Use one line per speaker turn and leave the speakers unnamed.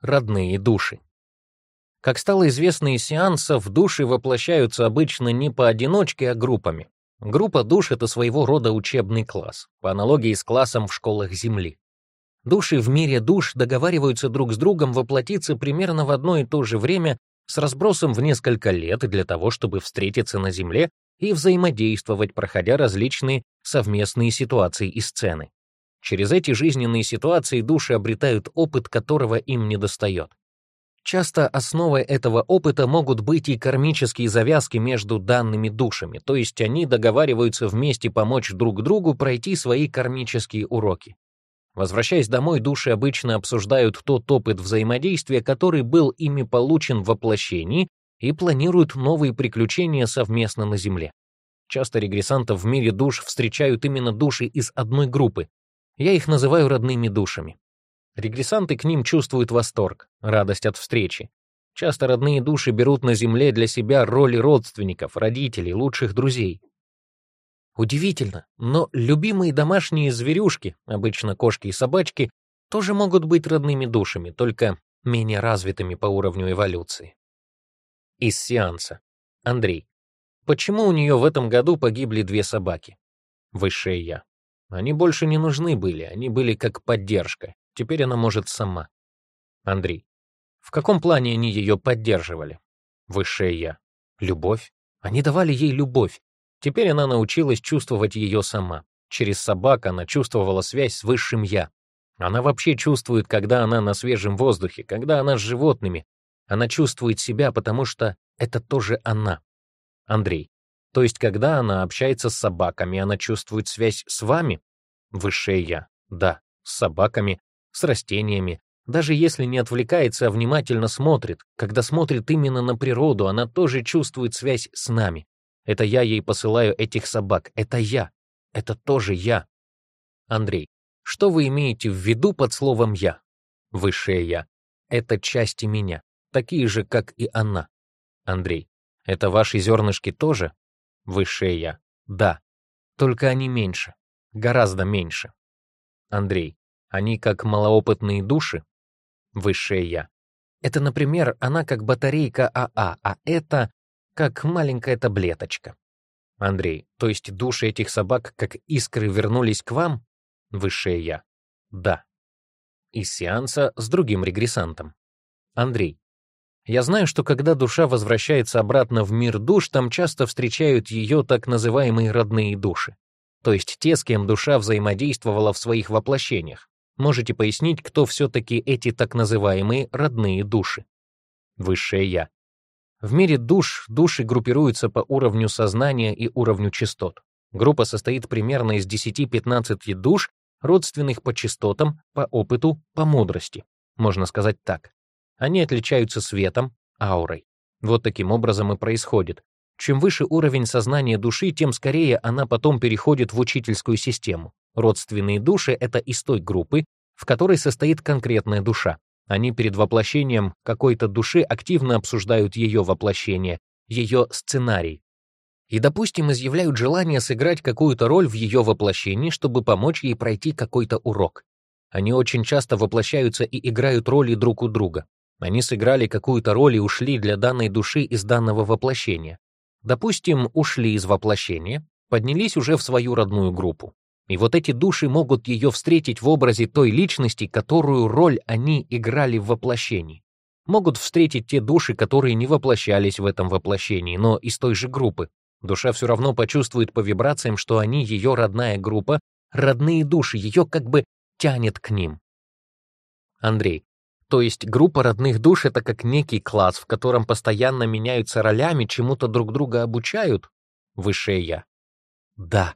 родные души. Как стало известно из сеансов, души воплощаются обычно не поодиночке, а группами. Группа душ — это своего рода учебный класс, по аналогии с классом в школах Земли. Души в мире душ договариваются друг с другом воплотиться примерно в одно и то же время с разбросом в несколько лет для того, чтобы встретиться на Земле и взаимодействовать, проходя различные совместные ситуации и сцены. Через эти жизненные ситуации души обретают опыт, которого им недостает. Часто основой этого опыта могут быть и кармические завязки между данными душами, то есть они договариваются вместе помочь друг другу пройти свои кармические уроки. Возвращаясь домой, души обычно обсуждают тот опыт взаимодействия, который был ими получен в воплощении, и планируют новые приключения совместно на Земле. Часто регрессантов в мире душ встречают именно души из одной группы, я их называю родными душами. Регрессанты к ним чувствуют восторг, радость от встречи. Часто родные души берут на земле для себя роли родственников, родителей, лучших друзей. Удивительно, но любимые домашние зверюшки, обычно кошки и собачки, тоже могут быть родными душами, только менее развитыми по уровню эволюции. Из сеанса. Андрей. Почему у нее в этом году погибли две собаки? Высшее я. Они больше не нужны были, они были как поддержка. Теперь она может сама. Андрей. В каком плане они ее поддерживали? Высшее Я. Любовь. Они давали ей любовь. Теперь она научилась чувствовать ее сама. Через собак она чувствовала связь с Высшим Я. Она вообще чувствует, когда она на свежем воздухе, когда она с животными. Она чувствует себя, потому что это тоже она. Андрей. То есть, когда она общается с собаками, она чувствует связь с вами? Высшее «Я». Да, с собаками, с растениями. Даже если не отвлекается, а внимательно смотрит, когда смотрит именно на природу, она тоже чувствует связь с нами. Это я ей посылаю этих собак. Это я. Это тоже я. Андрей, что вы имеете в виду под словом «я»? Высшее «я». Это части меня, такие же, как и она. Андрей, это ваши зернышки тоже? высшее «да», только они меньше, гораздо меньше. Андрей, они как малоопытные души, высшее «я». Это, например, она как батарейка АА, а это как маленькая таблеточка. Андрей, то есть души этих собак как искры вернулись к вам? Высшее «я». Да. Из сеанса с другим регрессантом. Андрей, я знаю, что когда душа возвращается обратно в мир душ, там часто встречают ее так называемые родные души. То есть те, с кем душа взаимодействовала в своих воплощениях. Можете пояснить, кто все-таки эти так называемые родные души? Высшее Я. В мире душ души группируются по уровню сознания и уровню частот. Группа состоит примерно из 10-15 душ, родственных по частотам, по опыту, по мудрости. Можно сказать так. Они отличаются светом, аурой. Вот таким образом и происходит. Чем выше уровень сознания души, тем скорее она потом переходит в учительскую систему. Родственные души — это из той группы, в которой состоит конкретная душа. Они перед воплощением какой-то души активно обсуждают ее воплощение, ее сценарий. И, допустим, изъявляют желание сыграть какую-то роль в ее воплощении, чтобы помочь ей пройти какой-то урок. Они очень часто воплощаются и играют роли друг у друга. Они сыграли какую-то роль и ушли для данной души из данного воплощения. Допустим, ушли из воплощения, поднялись уже в свою родную группу. И вот эти души могут ее встретить в образе той личности, которую роль они играли в воплощении. Могут встретить те души, которые не воплощались в этом воплощении, но из той же группы. Душа все равно почувствует по вибрациям, что они ее родная группа, родные души, ее как бы тянет к ним. Андрей, то есть группа родных душ — это как некий класс, в котором постоянно меняются ролями, чему-то друг друга обучают? Высшее Я. Да,